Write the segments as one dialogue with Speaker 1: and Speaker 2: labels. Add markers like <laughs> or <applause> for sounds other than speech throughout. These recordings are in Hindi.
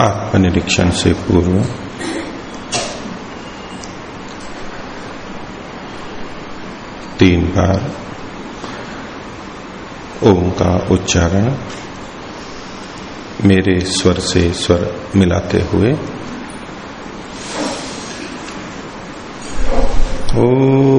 Speaker 1: आत्मनिरीक्षण से पूर्व। तीन बार। ओम का उच्चारण मेरे स्वर से स्वर मिलाते हुए। ओ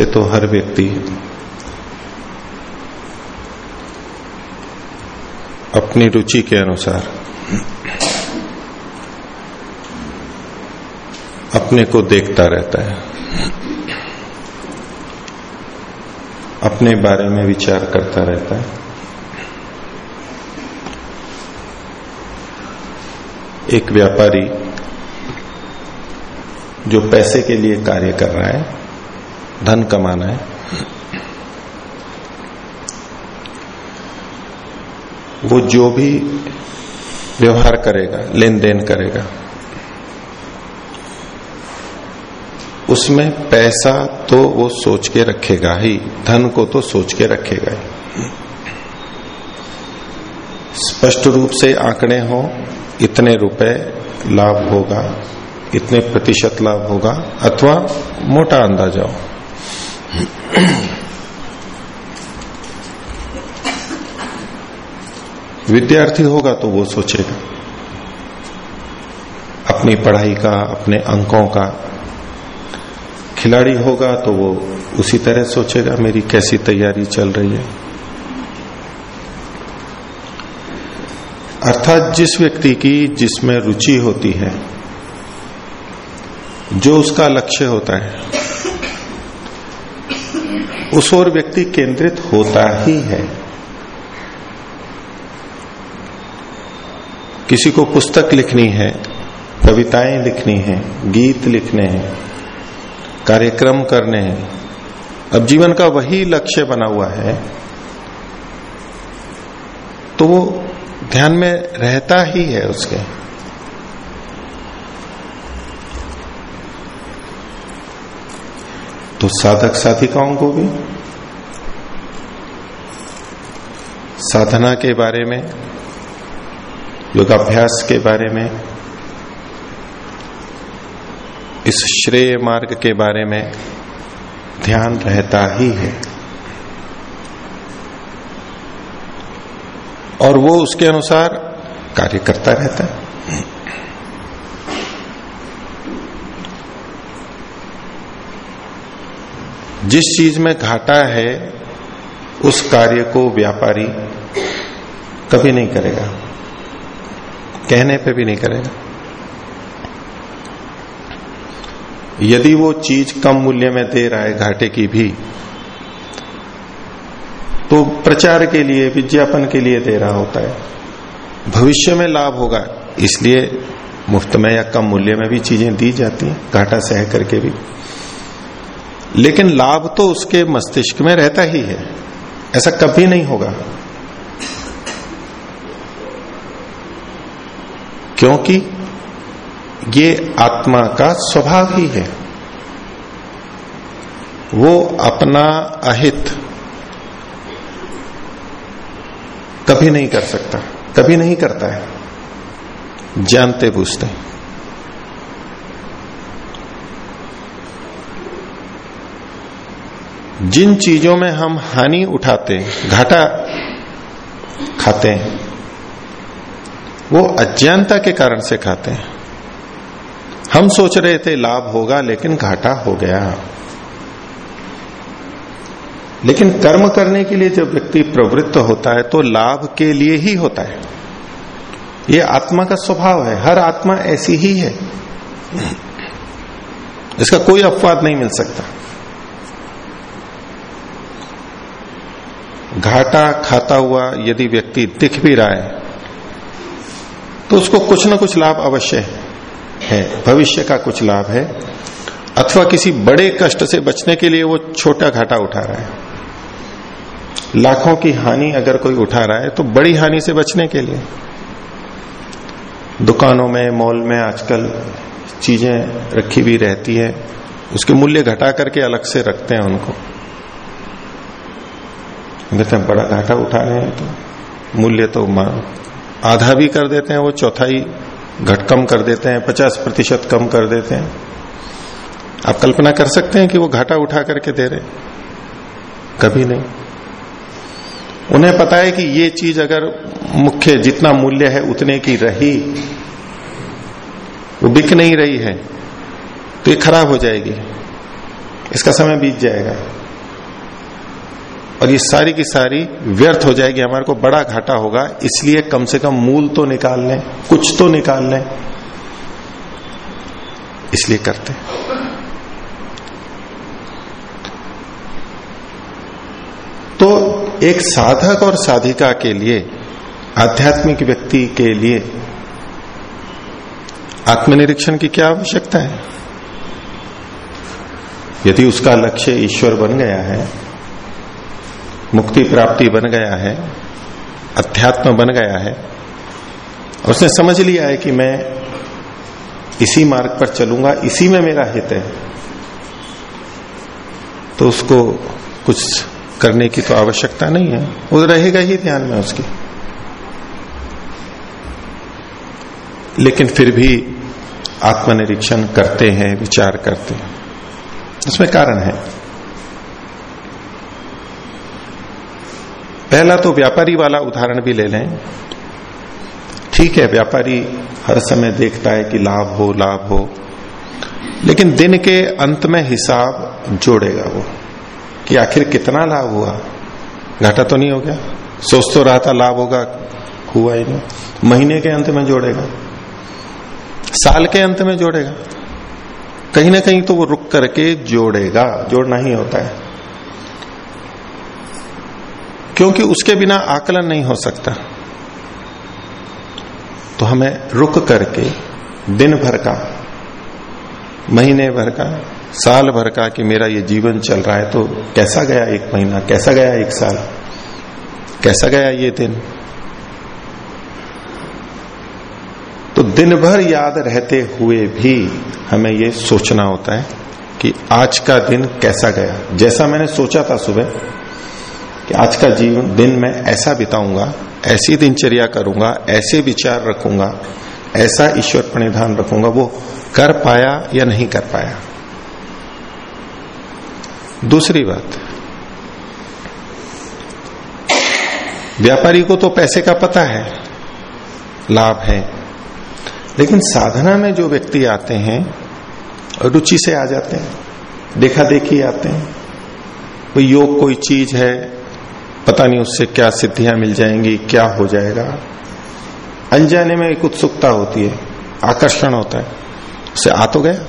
Speaker 1: वैसे तो हर व्यक्ति अपनी रुचि के अनुसार, अपने को देखता रहता है। अपने बारे में विचार करता रहता है। एक व्यापारी जो पैसे के लिए कार्य कर रहा है धन कमाना है। वो जो भी व्यवहार करेगा लेन देन करेगा, उसमें पैसा तो वो सोच के रखेगा ही, धन को तो सोच के रखेगा ही। स्पष्ट रूप से आंकड़े हो, इतने रुपए लाभ होगा, इतने प्रतिशत लाभ होगा, अथवा मोटा अंदाज़ा हो। <clears throat> विद्यार्थी होगा तो वो सोचेगा। अपनी पढ़ाई का, अपने अंकों का। खिलाड़ी होगा तो वो उसी तरह सोचेगा, मेरी कैसी तैयारी चल रही है। अर्थात जिस व्यक्ति की जिसमें रुचि होती है, जो उसका लक्ष्य होता है उस ओर व्यक्ति केंद्रित होता ही है। किसी को पुस्तक लिखनी है, कविताएँ लिखनी है, गीत लिखने हैं, कार्यक्रम करने हैं, अब जीवन का वही लक्ष्य बना हुआ है तो वो ध्यान में रहता ही है उसके। तो साधक साधिकाओं को भी। साधना के बारे में, योगाभ्यास के बारे में, इस श्रेय मार्ग के बारे में ध्यान रहता ही है। और वो उसके अनुसार कार्य करता रहता है। जिस चीज़ में घाटा है, उस कार्य को व्यापारी कभी नहीं करेगा। कहने पे भी नहीं करेगा। यदि वो चीज़ कम मूल्य में दे रहा है घाटे की भी तो प्रचार के लिए, विज्ञापन के लिए दे रहा होता है। भविष्य में लाभ होगा, इसलिए मुफ़्त में या कम मूल्य में भी चीज़ें दी जाती हैं, घाटा सह करके भी। लेकिन लाभ तो उसके मस्तिष्क में रहता ही है। ऐसा कभी नहीं होगा। क्योंकि ये आत्मा का स्वभाव ही है। वो अपना अहित कभी नहीं कर सकता, कभी नहीं करता है। जानते बूझते जिन चीज़ों में हम हानि उठाते घाटा खाते हैं, वो अज्ञानता के कारण से खाते हैं। हम सोच रहे थे लाभ होगा, लेकिन घाटा हो गया। लेकिन कर्म करने के लिए जब व्यक्ति प्रवृत्त होता है तो लाभ के लिए ही होता है। ये आत्मा का स्वभाव है, हर आत्मा ऐसी ही है। इसका कोई अपवाद नहीं मिल सकता। घाटा खाता हुआ यदि व्यक्ति दिख भी रहा है तो उसको कुछ ना कुछ लाभ अवश्य है, भविष्य का कुछ लाभ है, अथवा किसी बड़े कष्ट से बचने के लिए वो छोटा घाटा उठा रहा है। लाखों की हानि अगर कोई उठा रहा है तो बड़ी हानि से बचने के लिए। दुकानों में, मॉल में आजकल चीज़ें रखी भी रहती है, उसके मूल्य घटा करके अलग से रखते हैं उनको। कहते हैं बड़ा घाटा उठा रहे हैं तो मूल्य तो आधा भी कर देते हैं, वो चौथाई घट कम कर देते हैं, पचास प्रतिशत कम कर देते हैं। आप कल्पना कर सकते हैं कि वो घाटा उठा करके दे रहे कभी नहीं। उन्हें पता है कि ये चीज़ अगर मुख्य जितना मूल्य है उतने की रही, वो बिक नहीं रही है तो ये खराब हो जाएगी। इसका समय बीत जाएगा। और ये सारी की सारी व्यर्थ हो जाएगी, हमारे को बड़ा घाटा होगा। इसलिए कम से कम मूल तो निकाल लें, कुछ तो निकाल लें। इसलिए करते तो एक साधक और साधिका के लिए, आध्यात्मिक व्यक्ति के लिए आत्मनिरीक्षण की क्या आवश्यकता है? यदि उसका लक्ष्य ईश्वर बन गया है मुक्ति प्राप्ति बन गया है, अध्यात्म बन गया है। और उसने समझ लिया है कि मैं इसी मार्ग पर चलूँगा, इसी में मेरा हित है। तो उसको कुछ करने की तो आवश्यकता नहीं है। वो रहेगा ही ध्यान में उसकी। लेकिन फिर भी आत्मनिरीक्षण करते हैं, विचार करते हैं। उसमें कारण है। पहला तो व्यापारी वाला उदाहरण भी ले लें। ठीक है, व्यापारी हर समय देखता है कि लाभ हो लाभ हो, लेकिन दिन के अंत में हिसाब जोड़ेगा वो कि आखिर कितना लाभ हुआ। घाटा तो नहीं हो गया। सोच तो रहा था लाभ होगा, हुआ ही नहीं। महीने के अंत में जोड़ेगा, साल के अंत में जोड़ेगा। कहीं ना कहीं तो वो रुक करके जोड़ेगा, जोड़ना ही होता है। क्योंकि उसके बिना आकलन नहीं हो सकता। तो हमें रुक करके दिन भर का, महीने भर का, साल भर का कि मेरा ये जीवन चल रहा है तो कैसा गया एक महीना, कैसा गया एक साल, कैसा गया ये दिन? तो दिन भर याद रहते हुए भी हमें ये सोचना होता है कि आज का दिन कैसा गया। जैसा मैंने सोचा था सुबह कि आज का जीवन, दिन मैं ऐसा बिताऊँगा, ऐसी दिनचर्या करूँगा, ऐसे विचार रखूँगा, ऐसा ईश्वर प्रणिधान रखूँगा, वो कर पाया या नहीं कर पाया। दूसरी बात, व्यापारी को तो पैसे का पता है, लाभ है, लेकिन साधना में जो व्यक्ति आते हैं, रुचि से आ जाते हैं, देखा देखी आते हैं कोई योग कोई चीज़ है पता नहीं उससे क्या सिद्धियाँ मिल जाएँगी, क्या हो जाएगा। अनजाने में एक उत्सुकता होती है, आकर्षण होता है। उससे आ तो गया।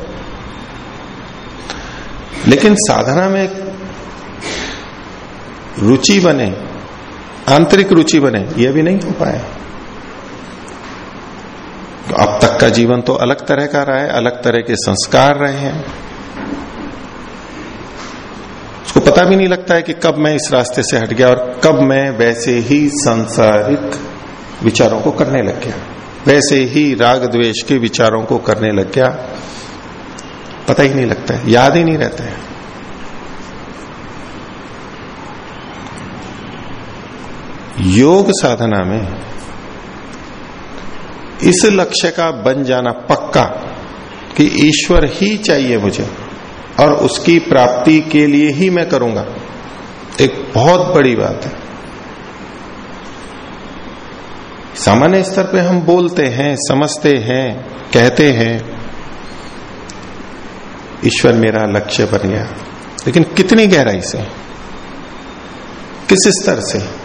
Speaker 1: लेकिन साधना में रुचि बने, आंतरिक रुचि बने यह भी नहीं हो पाया तो अब तक का जीवन तो अलग तरह का रहा है, अलग तरह के संस्कार रहे हैं। पता भी नहीं लगता है कि कब मैं इस रास्ते से हट गया और कब मैं वैसे ही सांसारिक विचारों को करने लग गया। वैसे ही राग द्वेष के विचारों को करने लग गया। पता ही नहीं लगता है, याद ही नहीं रहता है। योग साधना में इस लक्ष्य का बन जाना पक्का कि ईश्वर ही चाहिए मुझे। और उसकी प्राप्ति के लिए ही मैं करूँगा। एक बहुत बड़ी बात है। सामान्य स्तर पे हम बोलते हैं, समझते हैं, कहते हैं, ईश्वर मेरा लक्ष्य बन गया। लेकिन कितनी गहराई से? किस स्तर से?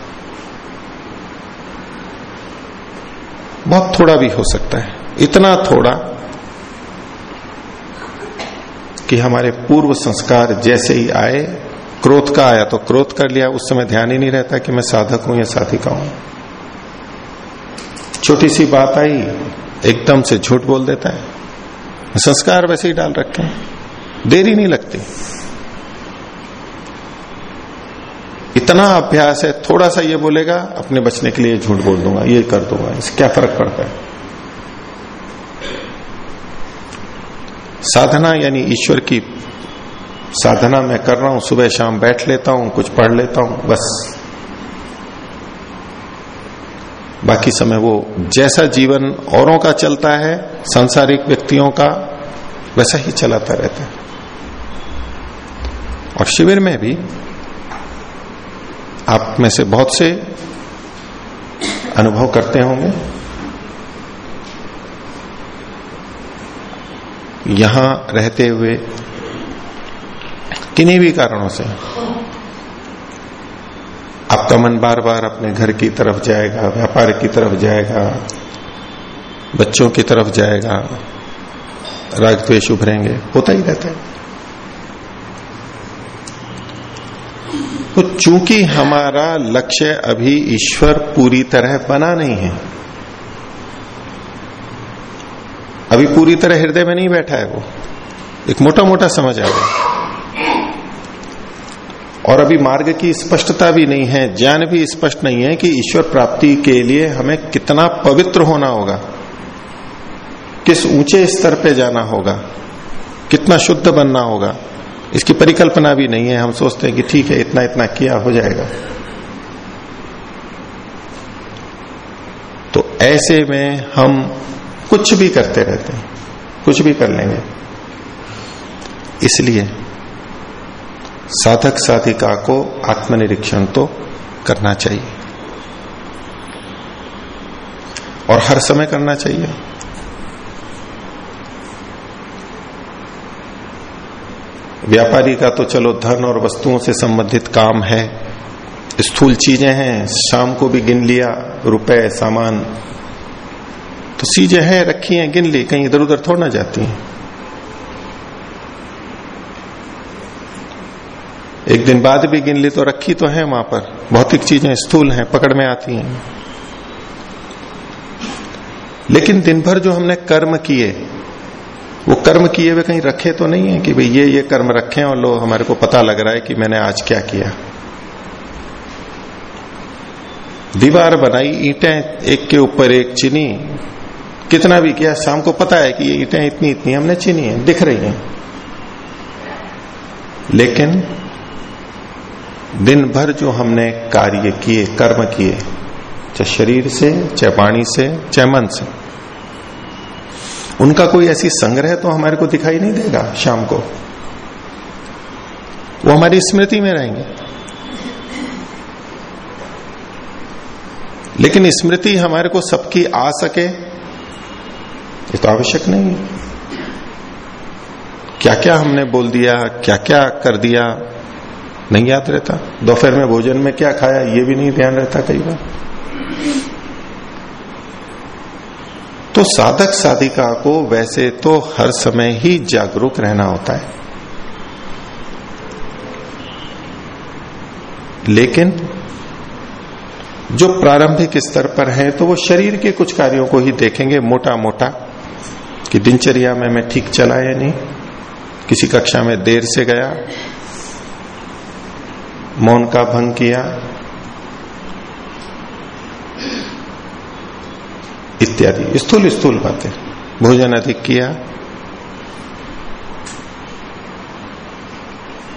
Speaker 1: बहुत थोड़ा भी हो सकता है। इतना थोड़ा कि हमारे पूर्व संस्कार जैसे ही आए, क्रोध का आया तो क्रोध कर लिया। उस समय ध्यान ही नहीं रहता कि मैं साधक हूँ या साधिका हूँ। छोटी सी बात आई, एकदम से झूठ बोल देता है। संस्कार वैसे ही डाल रखे हैं, देरी नहीं लगती। इतना अभ्यास है, थोड़ा सा ये बोलेगा, अपने बचने के लिए झूठ बोल दूँगा, ये कर दूँगा, इससे क्या फ़र्क पड़ता है? साधना यानी ईश्वर की साधना मैं कर रहा हूँ, सुबह शाम बैठ लेता हूँ, कुछ पढ़ लेता हूँ, बस। बाकी समय वो जैसा जीवन औरों का चलता है, सांसारिक व्यक्तियों का, वैसा ही चलाता रहता है। और शिविर में भी आप में से बहुत से अनुभव करते होंगे। यहाँ रहते हुए किन्हीं भी कारणों से आपका मन बार बार अपने घर की तरफ़ जाएगा, व्यापार की तरफ़ जाएगा, बच्चों की तरफ़ जाएगा राग द्वेश उभरेंगे, होता ही रहता है। तो चूँकि हमारा लक्ष्य अभी ईश्वर पूरी तरह बना नहीं है अभी पूरी तरह हृदय में नहीं बैठा है वो। एक मोटा मोटा समझ आ गया। और अभी मार्ग की स्पष्टता भी नहीं है, ज्ञान भी स्पष्ट नहीं है कि ईश्वर प्राप्ति के लिए हमें कितना पवित्र होना होगा, किस ऊँचे स्तर पे जाना होगा, कितना शुद्ध बनना होगा, इसकी परिकल्पना भी नहीं है। हम सोचते हैं कि ठीक है इतना इतना किया हो जाएगा। तो ऐसे में हम कुछ भी करते रहते हैं, कुछ भी कर लेंगे। इसलिए साधक साधिका को आत्मनिरीक्षण तो करना चाहिए। और हर समय करना चाहिए। व्यापारी का तो चलो धन और वस्तुओं से संबंधित काम है, स्थूल चीज़ें हैं, शाम को भी गिन लिया, रुपए, सामान तो चीज़ें हैं, रखी हैं, गिन ली, कहीं इधर उधर थोड़ा ना जाती हैं। एक दिन बाद भी गिन ली तो रखी तो है वहाँ पर। भौतिक चीज़ें, स्थूल हैं, पकड़ में आती हैं। लेकिन दिन भर जो हमने कर्म किए, वो कर्म किए हुए कहीं रखे तो नहीं है कि भाई ये ये कर्म रखे और लो, हमारे को पता लग रहा है कि मैंने आज क्या किया। दीवार बनाई, ईटें एक के ऊपर एक चिनी कितना भी किया, शाम को पता है कि ये ईटें इतनी इतनी हमने चिनी है, दिख रही हैं। लेकिन दिन भर जो हमने कार्य किए, कर्म किए, चाहे शरीर से, चाहे वाणी से, चाहे मन से, उनका कोई ऐसी संग्रह तो हमारे को दिखाई नहीं देगा शाम को। वो हमारी स्मृति में रहेंगे। लेकिन स्मृति हमारे को सबकी आ सके ये तो आवश्यक नहीं है। क्या क्या हमने बोल दिया क्या क्या कर दिया, नहीं याद रहता। दोपहर में भोजन में क्या खाया, ये भी नहीं ध्यान रहता कई बार। तो साधक साधिका को वैसे तो हर समय ही जागरूक रहना होता है। लेकिन जो प्रारंभिक स्तर पर है तो वो शरीर के कुछ कार्यों को ही देखेंगे मोटा मोटा कि दिनचर्या में मैं ठीक चला या नहीं? किसी कक्षा में देर से गया, मौन का भंग किया, इत्यादि। स्थूल स्थूल बातें। भोजन अधिक किया,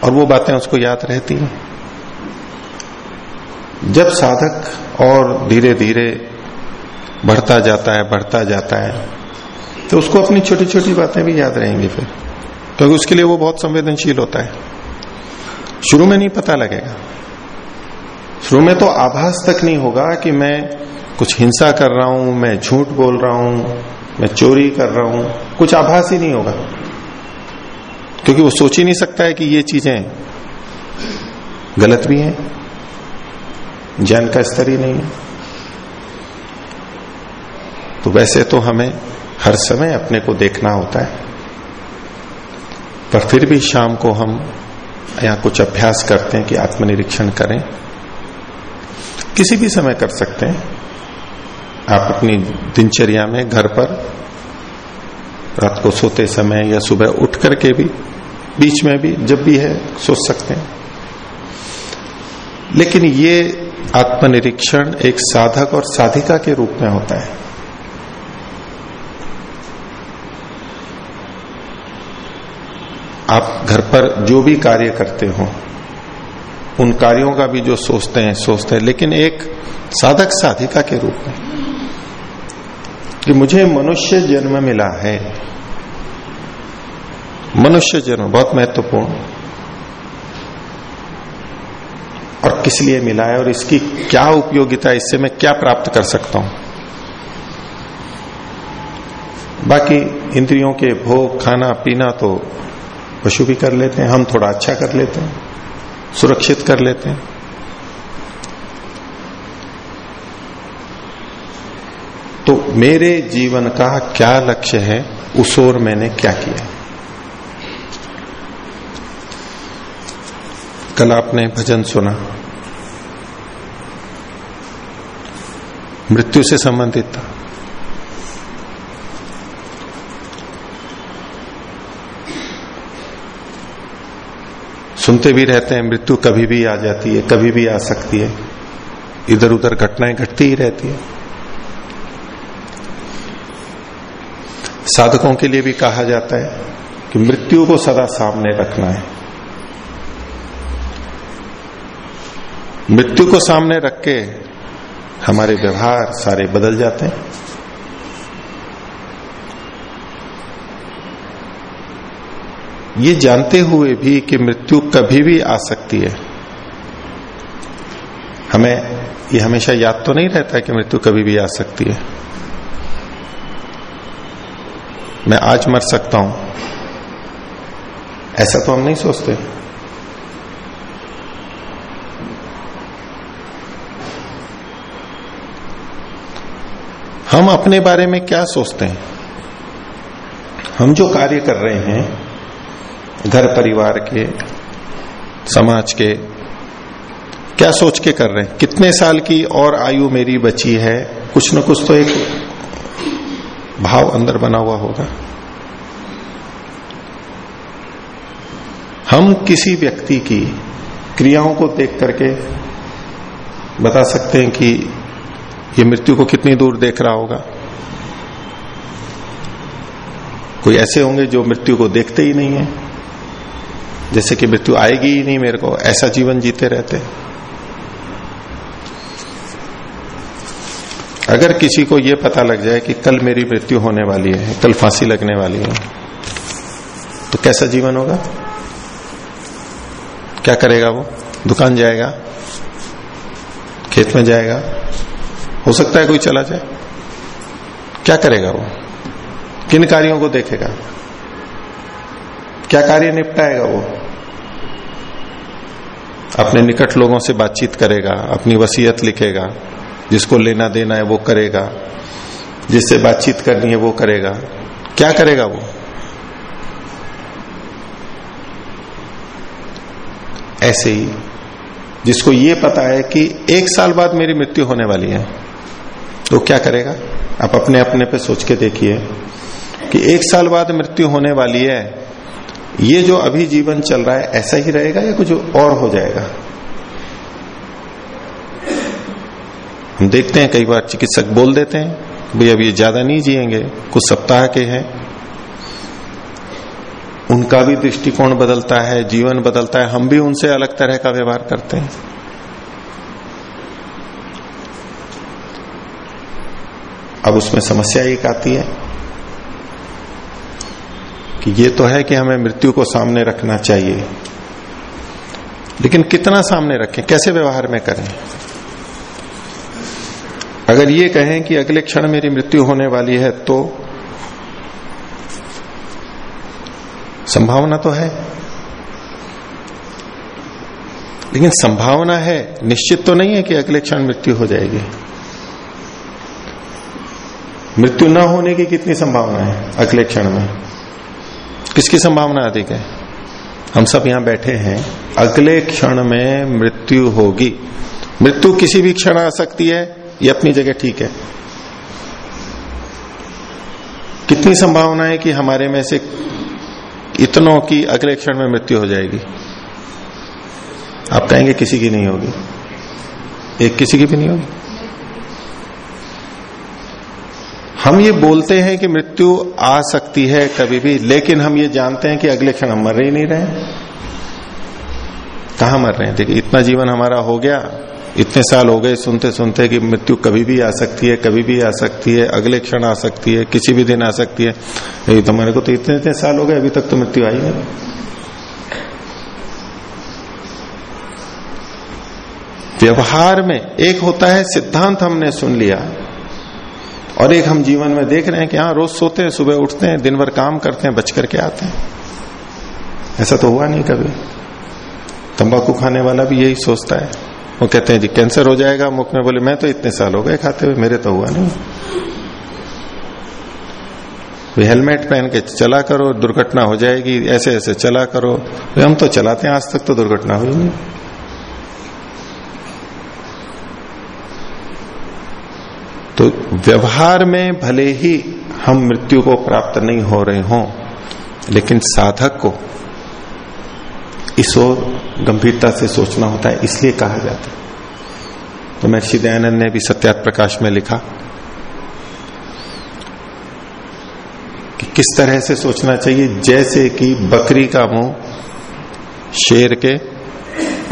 Speaker 1: और वो बातें उसको याद रहती हैं। जब साधक और धीरे धीरे बढ़ता जाता है, बढ़ता जाता है तो उसको अपनी छोटी छोटी बातें भी याद रहेंगी फिर। क्योंकि तो उसके लिए वो बहुत संवेदनशील होता है। शुरू में नहीं पता लगेगा। शुरू में तो आभास तक नहीं होगा कि मैं कुछ हिंसा कर रहा हूँ, मैं झूठ बोल रहा हूँ, मैं चोरी कर रहा हूँ। कुछ आभास ही नहीं होगा। क्योंकि वो सोच ही नहीं सकता है कि ये चीज़ें गलत भी हैं, ज्ञान का स्तर ही नहीं है। तो वैसे तो हमें हर समय अपने को देखना होता है। पर फिर भी शाम को हम यहाँ कुछ अभ्यास करते हैं कि आत्मनिरीक्षण करें। किसी भी समय कर सकते हैं। आप अपनी दिनचर्या में घर पर, रात को सोते समय या सुबह उठ करके भी, बीच में भी जब भी है सोच सकते हैं। लेकिन ये आत्मनिरीक्षण एक साधक और साधिका के रूप में होता है। आप घर पर जो भी कार्य करते हो, उन कार्यों का भी जो सोचते हैं सोचते हैं, लेकिन एक साधक साधिका के रूप में। कि मुझे मनुष्य जन्म मिला है। मनुष्य जन्म बहुत महत्वपूर्ण। और किस लिए मिला है, और इसकी क्या उपयोगिता, इससे मैं क्या प्राप्त कर सकता हूँ? बाकी इंद्रियों के भोग, खाना, पीना तो पशु भी कर लेते हैं, हम थोड़ा अच्छा कर लेते हैं, सुरक्षित कर लेते हैं। तो मेरे जीवन का क्या लक्ष्य है, उस ओर मैंने क्या किया? कल आपने भजन सुना। मृत्यु से संबंधित था। सुनते भी रहते हैं, मृत्यु कभी भी आ जाती है, कभी भी आ सकती है। इधर उधर घटनाएँ घटती ही रहती है। साधकों के लिए भी कहा जाता है कि मृत्यु को सदा सामने रखना है। मृत्यु को सामने रख के हमारे व्यवहार सारे बदल जाते हैं। ये जानते हुए भी कि मृत्यु कभी भी आ सकती है। हमें, ये हमेशा याद तो नहीं रहता कि मृत्यु कभी भी आ सकती है। मैं आज मर सकता हूँ। ऐसा तो हम नहीं सोचते। हम अपने बारे में क्या सोचते हैं? हम जो कार्य कर रहे हैं घर परिवार के, समाज के, क्या सोच के कर रहे हैं? कितने साल की और आयु मेरी बची है? कुछ न कुछ तो एक भाव अंदर बना हुआ होगा। हम किसी व्यक्ति की क्रियाओं को देख करके बता सकते हैं कि ये मृत्यु को कितनी दूर देख रहा होगा। कोई ऐसे होंगे जो मृत्यु को देखते ही नहीं है। जैसे कि मृत्यु आएगी ही नहीं मेरे को, ऐसा जीवन जीते रहते अगर किसी को यह पता लग जाए कि कल मेरी मृत्यु होने वाली है, कल फांसी लगने वाली है तो कैसा जीवन होगा? क्या करेगा वो? दुकान जाएगा? खेत में जाएगा? हो सकता है कोई चला जाए। क्या करेगा वो? किन कार्यों को देखेगा? क्या कार्य निपटाएगा वो? अपने निकट लोगों से बातचीत करेगा, अपनी वसीयत लिखेगा, जिसको लेना देना है वो करेगा, जिससे बातचीत करनी है वो करेगा। क्या करेगा वो? ऐसे ही, जिसको ये पता है कि एक साल बाद मेरी मृत्यु होने वाली है तो क्या करेगा? आप अपने अपने पे सोच के देखिए कि एक साल बाद मृत्यु होने वाली है ये जो अभी जीवन चल रहा है, ऐसा ही रहेगा या कुछ और हो जाएगा? हम देखते हैं, कई बार चिकित्सक बोल देते हैं भाई अब ये ज़्यादा नहीं जिएँगे, कुछ सप्ताह के हैं। उनका भी दृष्टिकोण बदलता है, जीवन बदलता है, हम भी उनसे अलग तरह का व्यवहार करते हैं। अब उसमें समस्या एक आती है। कि ये तो है कि हमें मृत्यु को सामने रखना चाहिए। लेकिन कितना सामने रखें? कैसे व्यवहार में करें? अगर ये कहें कि अगले क्षण मेरी मृत्यु होने वाली है तो संभावना तो है। लेकिन संभावना है, निश्चित तो नहीं है कि अगले क्षण मृत्यु हो जाएगी। मृत्यु न होने की कितनी संभावना है अगले क्षण में? किसकी संभावना अधिक है? हम सब यहाँ बैठे हैं। अगले क्षण में मृत्यु होगी। मृत्यु किसी भी क्षण आ सकती है, ये अपनी जगह ठीक है। कितनी संभावना है कि हमारे में से इतनों की अगले क्षण में मृत्यु हो जाएगी? आप कहेंगे किसी की नहीं होगी। एक किसी की भी नहीं होगी? हम ये बोलते हैं कि मृत्यु आ सकती है कभी भी, लेकिन हम ये जानते हैं कि अगले क्षण हम मर ही नहीं रहे कहा मर रहे हैं? देखिए, इतना जीवन हमारा हो गया, इतने साल हो गए सुनते सुनते कि मृत्यु कभी भी आ सकती है, कभी भी आ सकती है, अगले क्षण आ सकती है, किसी भी दिन आ सकती है। ये तो मेरे को तो इतने इतने साल हो गए, अभी तक तो मृत्यु आई है व्यवहार में एक होता है, सिद्धांत हमने सुन लिया और एक हम जीवन में देख रहे हैं कि हाँ रोज सोते हैं, सुबह उठते हैं, दिन भर काम करते हैं, बच करके आते हैं। ऐसा तो हुआ नहीं कभी। तंबाकू खाने वाला भी यही सोचता है। वो कहते हैं, जी, कैंसर हो जाएगा। मुख में बोले, मैं तो इतने साल हो गए खाते हुए, मेरे तो हुआ नहीं। हेलमेट पहन के, चला करो, दुर्घटना हो जाएगी ऐसे ऐसे चला करो। हम तो चलाते हैं, आज तक तो दुर्घटना हुई नहीं। तो व्यवहार में भले ही हम मृत्यु को प्राप्त नहीं हो रहे हों, लेकिन साधक को इस ओर गंभीरता से सोचना होता है, इसलिए कहा जाता है। तो महर्षि दयानंद ने भी सत्यात प्रकाश में लिखा कि किस तरह से सोचना चाहिए, जैसे कि बकरी का मुँह शेर के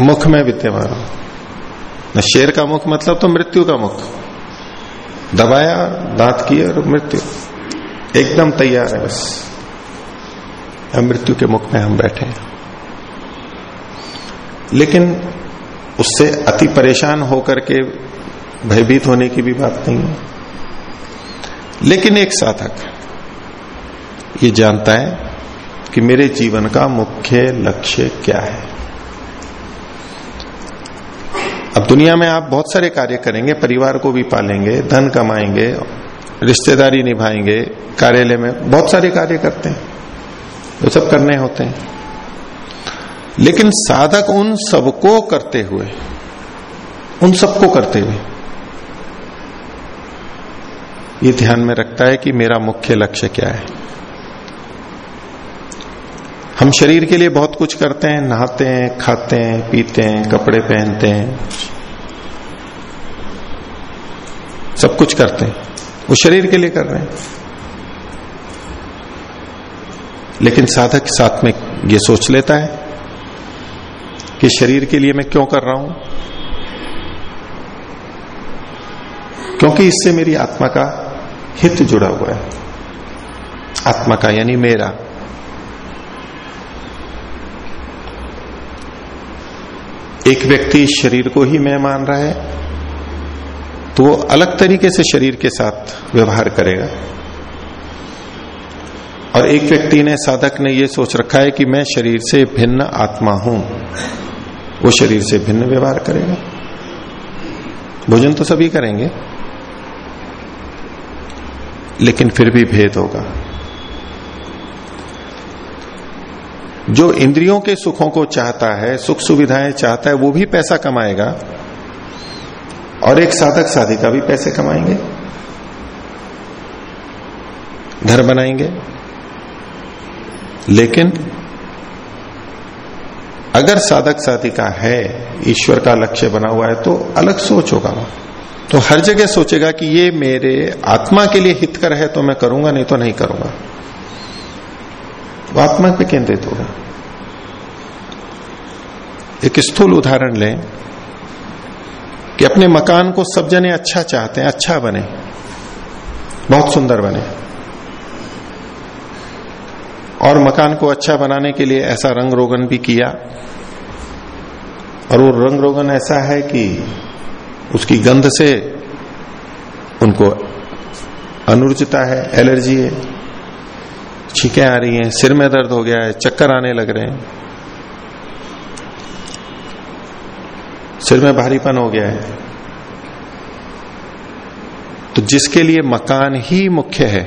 Speaker 1: मुख में विद्यमान हो। शेर का मुख मतलब तो मृत्यु का मुख। दबाया, दांत किए और मृत्यु। एकदम तैयार है बस। मृत्यु के मुख में हम बैठे हैं। लेकिन उससे अति परेशान होकर के भयभीत होने की भी बात नहीं है। लेकिन एक साधक ये जानता है कि मेरे जीवन का मुख्य लक्ष्य क्या है? अब दुनिया में आप बहुत सारे कार्य करेंगे, परिवार को भी पालेंगे, धन कमाएँगे, रिश्तेदारी निभाएँगे, कार्यालय में बहुत सारे कार्य करते हैं, वो सब करने होते हैं। लेकिन साधक उन सबको करते हुए, उन सबको करते हुए, ये ध्यान में रखता है कि मेरा मुख्य लक्ष्य क्या है। हम शरीर के लिए बहुत कुछ करते हैं, नहाते हैं, खाते हैं, पीते हैं, कपड़े पहनते हैं। सब कुछ करते हैं। वो शरीर के लिए कर रहे हैं। लेकिन साधक साथ में ये सोच लेता है कि शरीर के लिए मैं क्यों कर रहा हूँ? क्योंकि इससे मेरी आत्मा का हित जुड़ा हुआ है। आत्मा का यानी मेरा। एक व्यक्ति शरीर को ही मैं मान रहा है तो वो अलग तरीके से शरीर के साथ व्यवहार करेगा। और एक व्यक्ति ने, साधक ने ये सोच रखा है कि मैं शरीर से भिन्न आत्मा हूँ, वो शरीर से भिन्न व्यवहार करेगा। भोजन तो सभी करेंगे, लेकिन फिर भी भेद होगा। जो इंद्रियों के सुखों को चाहता है, सुख सुविधाएँ चाहता है, वो भी पैसा कमाएगा और एक साधक साधिका भी पैसे कमाएँगे। घर बनाएँगे। लेकिन अगर साधक साधिका है, ईश्वर का लक्ष्य बना हुआ है तो अलग सोच होगा तो हर जगह सोचेगा कि ये मेरे आत्मा के लिए हितकर है तो मैं करूँगा, नहीं तो नहीं करूँगा। वो आत्मा पे केंद्रित होगा। एक स्थूल उदाहरण लें कि अपने मकान को सब जने अच्छा चाहते हैं अच्छा बने, बहुत सुंदर बने। और मकान को अच्छा बनाने के लिए ऐसा रंग रोगन भी किया। और वो रंग रोगन ऐसा है कि उसकी गंध से उनको अनुर्जता है, एलर्जी है। छींकें आ रही हैं, सिर में दर्द हो गया है, चक्कर आने लग रहे हैं। सिर में भारीपन हो गया है। तो जिसके लिए मकान ही मुख्य है,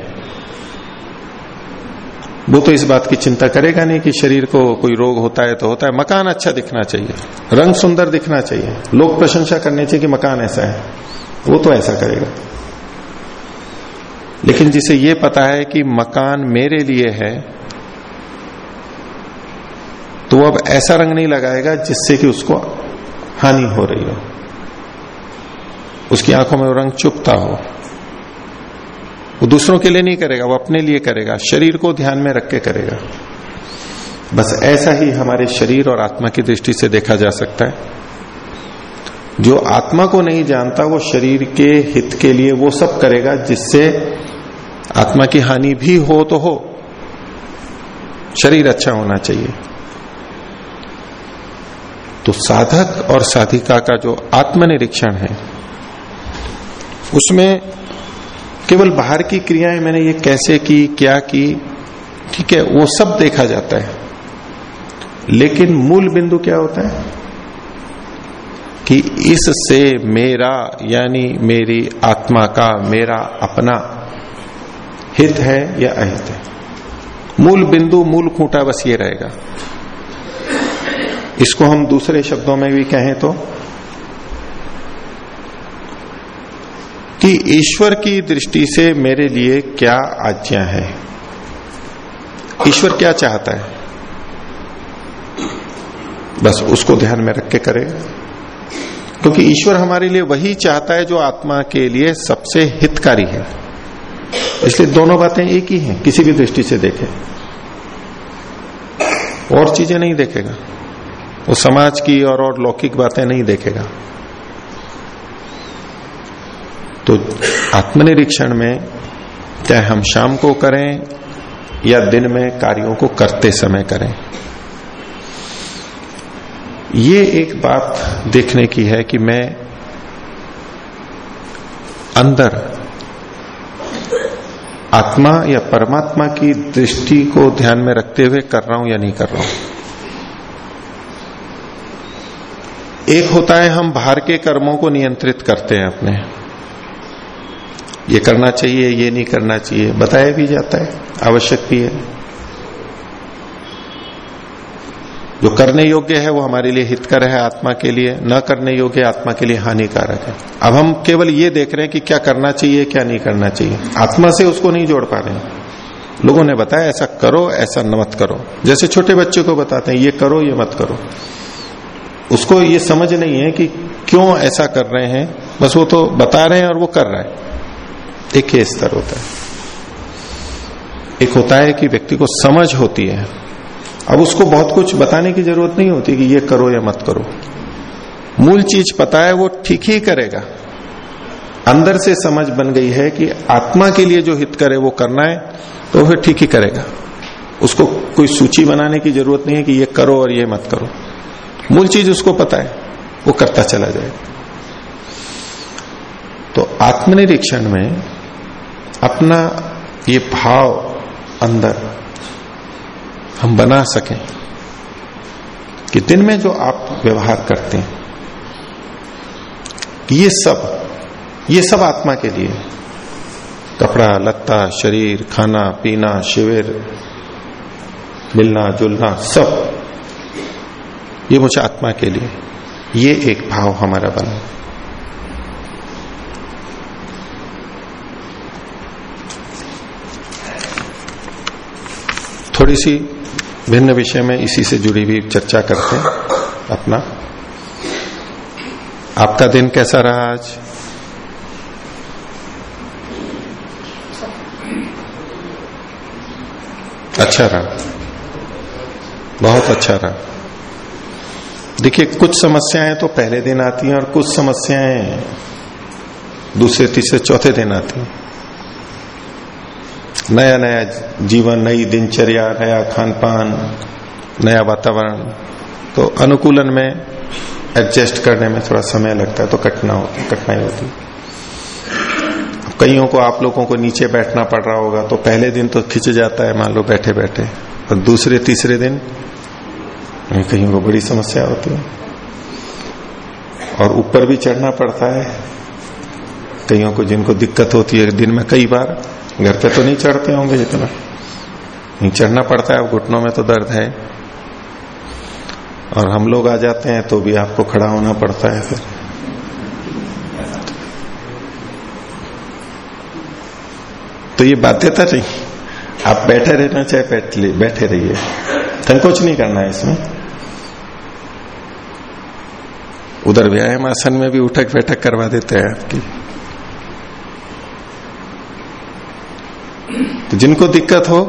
Speaker 1: वो तो इस बात की चिंता करेगा नहीं कि शरीर को कोई रोग होता है तो होता है। मकान अच्छा दिखना चाहिए, रंग सुंदर दिखना चाहिए। लोग प्रशंसा करने चाहिए कि मकान ऐसा है, वो तो ऐसा करेगा। लेकिन जिसे ये पता है कि मकान मेरे लिए है तो अब ऐसा रंग नहीं लगाएगा जिससे कि उसको हानि हो रही हो। उसकी आँखों में वो रंग चुपता हो। वो दूसरों के लिए नहीं करेगा, वो अपने लिए करेगा, शरीर को ध्यान में रख के करेगा। बस ऐसा ही हमारे शरीर और आत्मा की दृष्टि से देखा जा सकता है। जो आत्मा को नहीं जानता, वो शरीर के हित के लिए वो सब करेगा जिससे आत्मा की हानि भी हो तो हो। शरीर अच्छा होना चाहिए। तो साधक और साधिका का जो आत्मनिरीक्षण है, उसमें केवल बाहर की क्रियाएँ मैंने ये कैसे की, क्या की, ठीक है, वो सब देखा जाता है। लेकिन मूल बिंदु क्या होता है? कि इससे मेरा, यानी मेरी आत्मा का मेरा अपना हित है या अहित है? मूल बिंदु, मूल खूंटा बस ये रहेगा। इसको हम दूसरे शब्दों में भी कहें तो कि ईश्वर की दृष्टि से मेरे लिए क्या आज्ञा है? ईश्वर क्या चाहता है? बस उसको ध्यान में रख के करे। क्योंकि ईश्वर हमारे लिए वही चाहता है जो आत्मा के लिए सबसे हितकारी है। इसलिए दोनों बातें एक ही हैं, किसी भी दृष्टि से देखे। और चीज़ें नहीं देखेगा। वो समाज की और और लौकिक बातें नहीं देखेगा। तो आत्मनिरीक्षण में चाहे हम शाम को करें या दिन में कार्यों को करते समय करें। ये एक बात देखने की है कि मैं अंदर आत्मा या परमात्मा की दृष्टि को ध्यान में रखते हुए कर रहा हूँ या नहीं कर रहा हूँ। एक होता है हम बाहर के कर्मों को नियंत्रित करते हैं अपने। ये करना चाहिए, ये नहीं करना चाहिए, बताया भी जाता है, आवश्यक भी है। जो करने योग्य है, वो हमारे लिए हितकर है आत्मा के लिए, न करने योग्य आत्मा के लिए हानिकारक है। अब हम केवल ये देख रहे हैं कि क्या करना चाहिए, क्या नहीं करना चाहिए। आत्मा से उसको नहीं जोड़ पा रहे हैं। लोगों ने बताया, ऐसा करो, ऐसा न मत करो। जैसे छोटे बच्चे को बताते हैं, ये करो, ये मत करो। उसको ये समझ नहीं है कि क्यों ऐसा कर रहे हैं। बस वो तो बता रहे हैं और वो कर रहा है। एक ही स्तर होता है। एक होता है कि व्यक्ति को समझ होती है। अब उसको बहुत कुछ बताने की ज़रूरत नहीं होती कि ये करो या मत करो। मूल चीज़ पता है, वो ठीक ही करेगा। अंदर से समझ बन गई है कि आत्मा के लिए जो हित करे, वो करना है तो फिर ठीक ही करेगा। उसको कोई सूची बनाने की ज़रूरत नहीं है कि ये करो और ये मत करो। मूल चीज़ उसको पता है, वो करता चला जाएगा तो आत्मनिरीक्षण में अपना ये भाव अंदर हम बना सकें कि दिन में जो आप व्यवहार करते हैं, ये सब ये सब आत्मा के लिए, कपड़ा, लत्ता, शरीर, खाना, पीना, शिविर, मिलना, जुलना, सब, ये मुझे आत्मा के लिए, ये एक भाव हमारा बना। थोड़ी सी भिन्न विषय में इसी से जुड़ी हुई चर्चा करते हैं अपना। आपका दिन कैसा रहा आज? अच्छा रहा। बहुत अच्छा रहा। देखिए, कुछ समस्याएँ तो पहले दिन आती हैं और कुछ समस्याएँ दूसरे, तीसरे, चौथे दिन आती हैं। नया नया जीवन, नई दिनचर्या, नया खान पान नया वातावरण। तो अनुकूलन में एडजस्ट करने में थोड़ा समय लगता है तो कठिना होती, कठिनाई होती। कईयों को, आप लोगों को नीचे बैठना पड़ रहा होगा तो पहले दिन तो खिंच जाता है, मान लो बैठे बैठे और दूसरे, तीसरे दिन कईयों को बड़ी समस्या होती है। और ऊपर भी चढ़ना पड़ता है। कईयों को जिनको दिक्कत होती है, दिन में कई बार घर पे तो नहीं चढ़ते होंगे नहीं चढ़ना पड़ता है, अब घुटनों में तो दर्द है। और हम लोग आ जाते हैं तो भी आपको खड़ा होना पड़ता है फिर। तो ये बाध्यता नहीं। आप बैठे रहना चाहे, बैठे रहिए। संकोच नहीं करना है इसमें। उधर व्यायाम आसन में भी उठक बैठक करवा देते हैं आपकी। तो जिनको दिक्कत हो,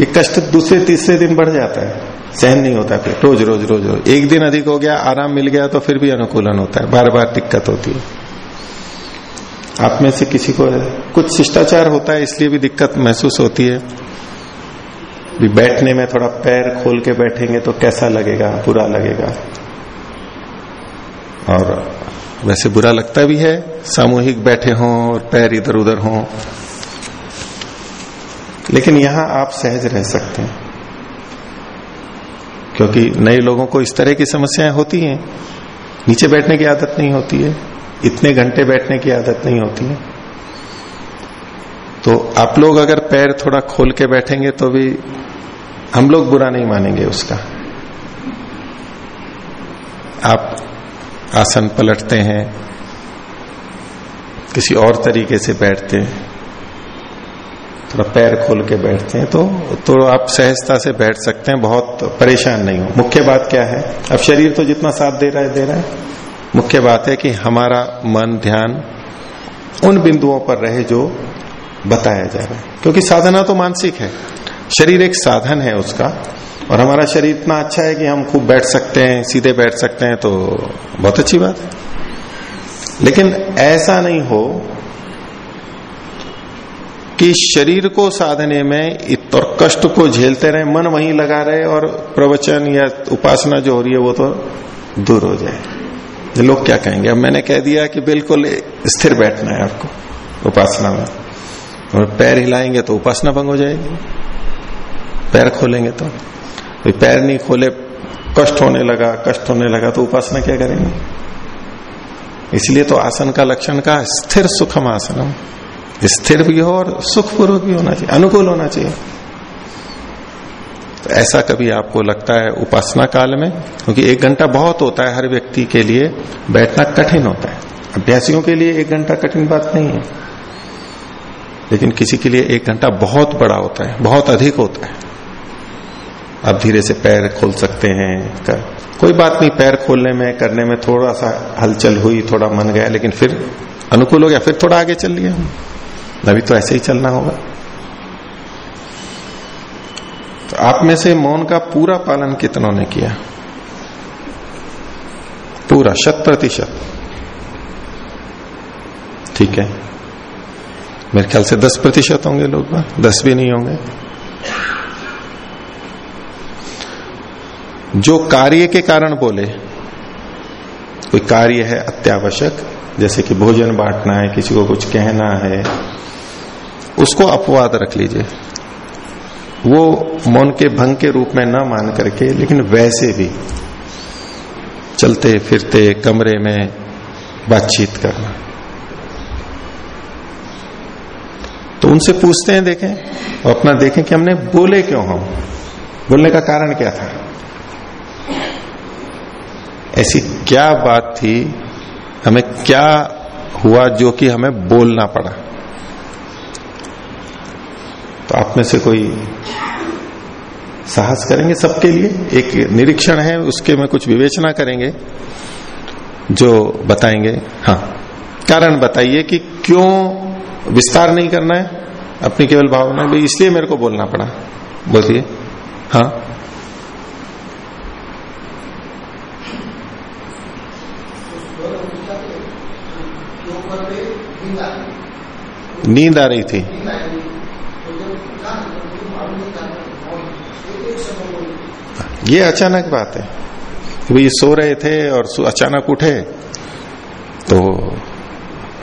Speaker 1: ये कष्ट दूसरे तीसरे दिन बढ़ जाता है। सहन नहीं होता फिर। रोज रोज रोज रोज। एक दिन अधिक हो गया, आराम मिल गया तो फिर भी अनुकूलन होता है। बार बार दिक्कत होती है। आप में से किसी को कुछ शिष्टाचार होता है, इसलिए भी दिक्कत महसूस होती है। भी बैठने में थोड़ा पैर खोल के बैठेंगे तो कैसा लगेगा, बुरा लगेगा। और वैसे बुरा लगता भी है, सामूहिक बैठे हों और पैर इधर उधर हों। लेकिन यहाँ आप सहज रह सकते हैं। क्योंकि नए लोगों को इस तरह की समस्याएँ होती हैं। नीचे बैठने की आदत नहीं होती है। इतने घंटे बैठने की आदत नहीं होती है। तो आप लोग अगर पैर थोड़ा खोल के बैठेंगे तो भी हम लोग बुरा नहीं मानेंगे उसका। आप आसन पलटते हैं, किसी और तरीके से बैठते हैं। थोड़ा पैर खोल के बैठते हैं तो तो आप सहजता से बैठ सकते हैं, बहुत परेशान नहीं हो। मुख्य बात क्या है? अब शरीर तो जितना साथ दे रहा है, दे रहा है। मुख्य बात है कि हमारा मन, ध्यान उन बिंदुओं पर रहे जो बताया जा रहा है। क्योंकि साधना तो मानसिक है। शरीर एक साधन है उसका, और हमारा शरीर इतना अच्छा है कि हम खूब बैठ सकते हैं, सीधे बैठ सकते हैं तो बहुत अच्छी बात है। लेकिन ऐसा नहीं हो कि शरीर को साधने में और कष्ट को झेलते रहे, मन वहीं लगा रहे और प्रवचन या उपासना जो हो रही है वो तो दूर हो जाए। लोग क्या कहेंगे? अब मैंने कह दिया कि बिल्कुल स्थिर बैठना है आपको उपासना में। और पैर हिलाएँगे तो उपासना भंग हो जाएगी। पैर खोलेंगे तो। पैर नहीं खोले, कष्ट होने लगा, कष्ट होने लगा तो उपासना क्या करेंगे? इसलिए तो आसन का लक्षण का स्थिर सुखम आसनम। स्थिर भी हो और सुखपूर्वक भी होना चाहिए, अनुकूल होना चाहिए। तो ऐसा कभी आपको लगता है उपासना काल में? क्योंकि एक घंटा बहुत होता है हर व्यक्ति के लिए, बैठना कठिन होता है। अभ्यासियों के लिए एक घंटा कठिन बात नहीं है। लेकिन किसी के लिए एक घंटा बहुत बड़ा होता है, बहुत अधिक होता है। आप धीरे से पैर खोल सकते हैं कर कोई बात नहीं, पैर खोलने में, करने में थोड़ा सा हलचल हुई, थोड़ा मन गया, लेकिन फिर अनुकूल हो गया, फिर थोड़ा आगे चल लिया अभी तो ऐसे ही चलना होगा। तो आप में से मौन का पूरा पालन कितनों ने किया? पूरा, शत प्रतिशत। ठीक है। मेरे ख्याल से दस प्रतिशत होंगे लोग दस भी नहीं होंगे। जो कार्य के कारण बोले, कोई कार्य है अत्यावश्यक, जैसे कि भोजन बांटना है, किसी को कुछ कहना है उसको अपवाद रख लीजिए। वो मौन के भंग के रूप में न मान करके, लेकिन वैसे भी चलते, फिरते, कमरे में बातचीत करना। तो उनसे पूछते हैं, देखें, और अपना देखें कि हमने बोले क्यों हम? बोलने का कारण क्या था? ऐसी क्या बात थी? हमें क्या हुआ जो कि हमें बोलना पड़ा? आप में से कोई साहस करेंगे सबके लिए? एक निरीक्षण है, उसके में कुछ विवेचना करेंगे, जो बताएँगे। हाँ। कारण बताइए कि क्यों विस्तार नहीं करना है? अपनी केवल भावना भी, इसलिए मेरे को बोलना पड़ा। बोलिए। हाँ। नींद आ रही थी। ये अचानक बात है। कि भाई सो रहे थे और अचानक उठे तो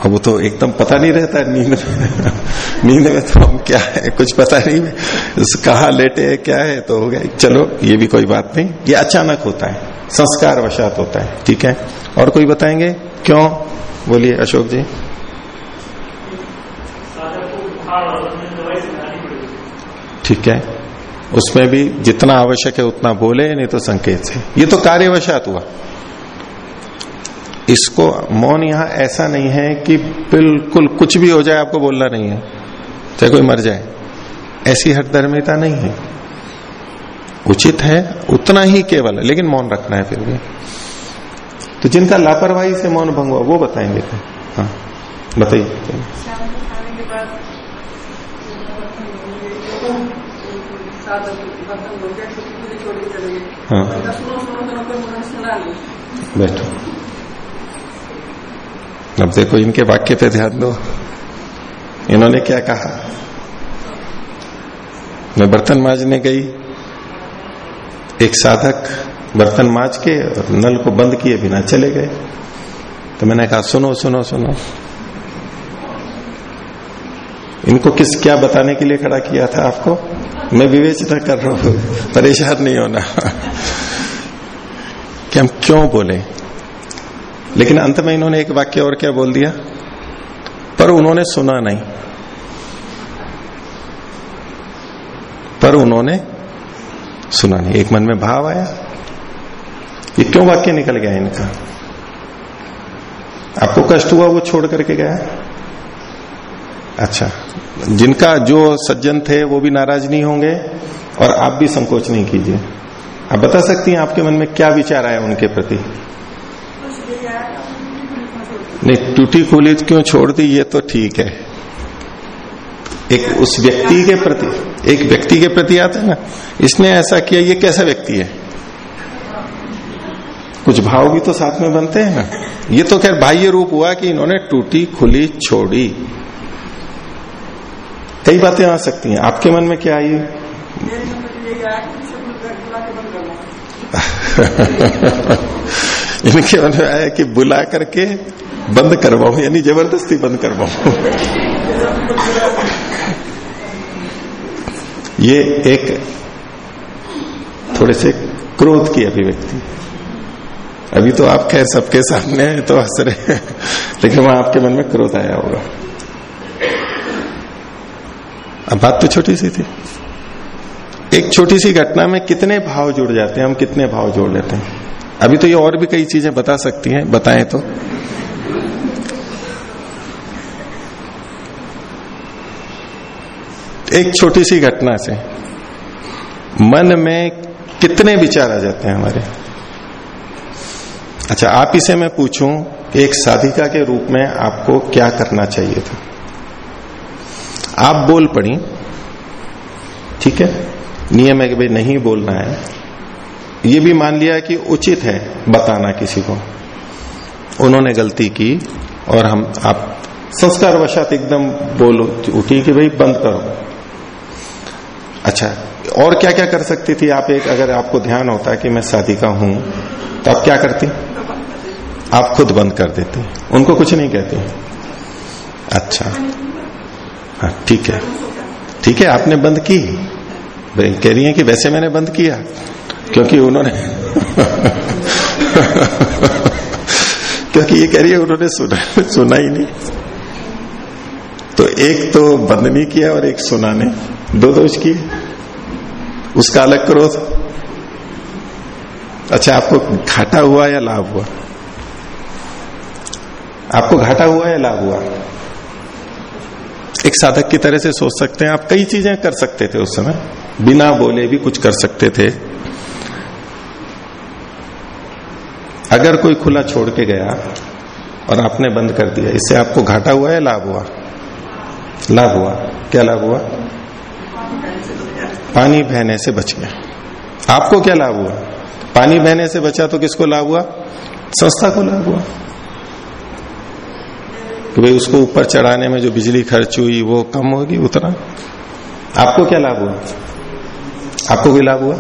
Speaker 1: अब तो एकदम पता नहीं रहता नींद में। <laughs> नींद में तो हम क्या है, कुछ पता नहीं कहा लेटे है, क्या है तो हो गया। चलो, ये भी कोई बात नहीं। ये अचानक होता है, संस्कार वशात होता है, ठीक है? और कोई बताएँगे? क्यों? बोलिए, अशोक जी। ठीक है। उसमें भी जितना आवश्यक है उतना बोले, नहीं तो संकेत से। ये तो कार्यवशात हुआ। इसको मौन यहाँ ऐसा नहीं है कि बिल्कुल कुछ भी हो जाए, आपको बोलना नहीं है। चाहे कोई मर जाए। ऐसी हठधर्मिता नहीं है। उचित है, उतना ही केवल है, लेकिन मौन रखना है फिर भी। तो जिनका लापरवाही से मौन भंग हुआ, वो बताएँगे हाँ बताइए। हाँ बैठो अब देखो इनके वाक्य पे ध्यान दो इन्होंने क्या कहा मैं बर्तन माजने गई एक साधक बर्तन माज के नल को बंद किए बिना चले गए तो मैंने कहा सुनो सुनो सुनो इनको किस क्या बताने के लिए खड़ा किया था आपको? मैं विवेचना कर रहा हूँ, परेशान नहीं होना। कि हम क्यों बोले? लेकिन अंत में इन्होंने एक वाक्य और क्या बोल दिया? पर उन्होंने सुना नहीं। पर उन्होंने सुना नहीं। एक मन में भाव आया। ये क्यों वाक्य निकल गया इनका? आपको कष्ट हुआ वो छोड़ करके गया? अच्छा। जिनका जो सज्जन थे, वो भी नाराज़ नहीं होंगे और आप भी संकोच नहीं कीजिए। आप बता सकती हैं आपके मन में क्या विचार आया उनके प्रति? नहीं, टूटी खुली क्यों छोड़ दी? ये तो ठीक है। एक उस व्यक्ति के प्रति, एक व्यक्ति के प्रति आता है ना, इसने ऐसा किया, ये कैसा व्यक्ति है? कुछ भाव भी तो साथ में बनते हैं ना। ये तो खैर बाह्य रूप हुआ कि इन्होंने टूटी, खुली, छोड़ी। कई बातें आ सकती हैं। आपके मन में क्या आई? इनके मन में आया कि बुला करके बंद करवाऊ, यानी ज़बरदस्ती बंद करवाऊ। ये एक थोड़े से क्रोध की अभिव्यक्ति। अभी तो आप खैर सबके सामने है तो हंस रहे हैं, लेकिन वहाँ आपके मन में क्रोध आया होगा। अब बात तो छोटी सी थी। एक छोटी सी घटना में कितने भाव जुड़ जाते हैं, हम कितने भाव जोड़ लेते हैं। अभी तो ये और भी कई चीज़ें बता सकती हैं, बताएँ तो। एक छोटी सी घटना से मन में कितने विचार आ जाते हैं हमारे। अच्छा आप इसे मैं पूछूँ, एक साधिका के रूप में आपको क्या करना चाहिए था? आप बोल पड़ी। ठीक है? नियम है कि भाई नहीं बोलना है। ये भी मान लिया कि उचित है बताना किसी को। उन्होंने गलती की और हम, आप संस्कार वशात एकदम बोलो, उठी कि भाई बंद करो। अच्छा और क्या क्या कर सकती थी? आप एक, अगर आपको ध्यान होता कि मैं शादी का हूँ तो आप क्या करती? आप खुद बंद कर देती। उनको कुछ नहीं कहती। अच्छा। ठीक है। ठीक है, आपने बंद की। कह रही है कि वैसे मैंने बंद किया, क्योंकि उन्होंने <laughs> क्योंकि ये कह रही है, उन्होंने सुना सुना ही नहीं। तो एक तो बंद नहीं किया और एक सुना नहीं। दो दोष किए उसका अलग क्रोध। अच्छा आपको घाटा हुआ या लाभ हुआ? आपको घाटा हुआ या लाभ हुआ? एक साधक की तरह से सोच सकते हैं। आप कई चीज़ें कर सकते थे उस समय। बिना बोले भी कुछ कर सकते थे। अगर कोई खुला छोड़ के गया और आपने बंद कर दिया, इससे आपको घाटा हुआ या लाभ हुआ? लाभ हुआ। क्या लाभ हुआ? पानी बहने से बच गया। आपको क्या लाभ हुआ? पानी बहने से बचा तो किसको लाभ हुआ? संस्था को लाभ हुआ। कि भाई उसको ऊपर चढ़ाने में जो बिजली खर्च हुई, वो कम होगी उतना? आपको क्या लाभ हुआ? आपको कोई लाभ हुआ?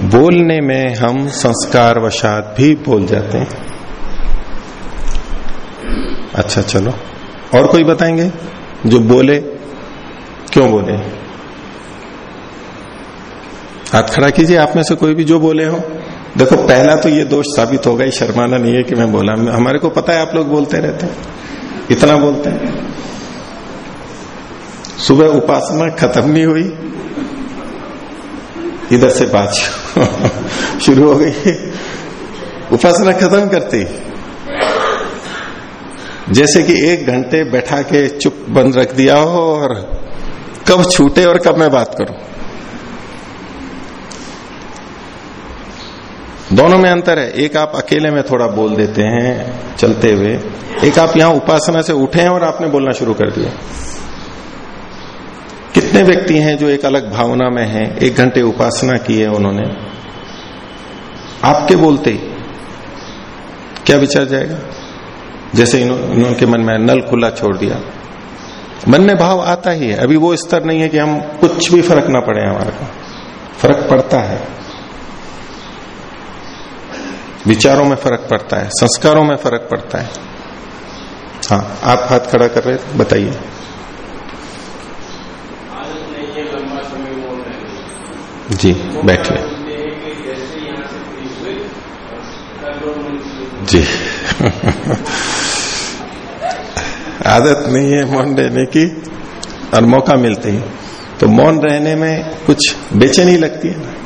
Speaker 1: बोलने में हम संस्कार वशात भी बोल जाते हैं। अच्छा चलो। और कोई बताएँगे? जो बोले, क्यों बोले? हाथ खड़ा कीजिए, आप में से कोई भी जो बोले हो। देखो, पहला तो ये दोष साबित होगा ही शर्माना नहीं है कि मैं बोला। हमारे को पता है आप लोग बोलते रहते हैं। इतना बोलते हैं। सुबह उपासना खत्म नहीं हुई। इधर से बात <laughs> शुरू हो गई। उपासना खत्म करती। जैसे कि एक घंटे बैठा के चुप बंद रख दिया हो और कब छूटे और कब मैं बात करूँ। दोनों में अंतर है। एक आप अकेले में थोड़ा बोल देते हैं चलते हुए। एक आप यहाँ उपासना से उठे हैं और आपने बोलना शुरू कर दिया। कितने व्यक्ति हैं जो एक अलग भावना में हैं? एक घंटे उपासना की है उन्होंने। आपके बोलते ही क्या विचार जाएगा? जैसे इन्होंने मन में नल खुला छोड़ दिया। मन में भाव आता ही है। अभी वो स्तर नहीं है कि हम कुछ भी फ़र्क ना पड़े हमारे को। फ़र्क पड़ता है। विचारों में फ़र्क पड़ता है संस्कारों में फ़र्क पड़ता है। हाँ आप हाथ खड़ा कर रहे थे बताइए। जी बैठिए जी। <laughs> आदत नहीं है मौन रहने की और मौका मिलते ही। तो मौन रहने में कुछ बेचैनी लगती है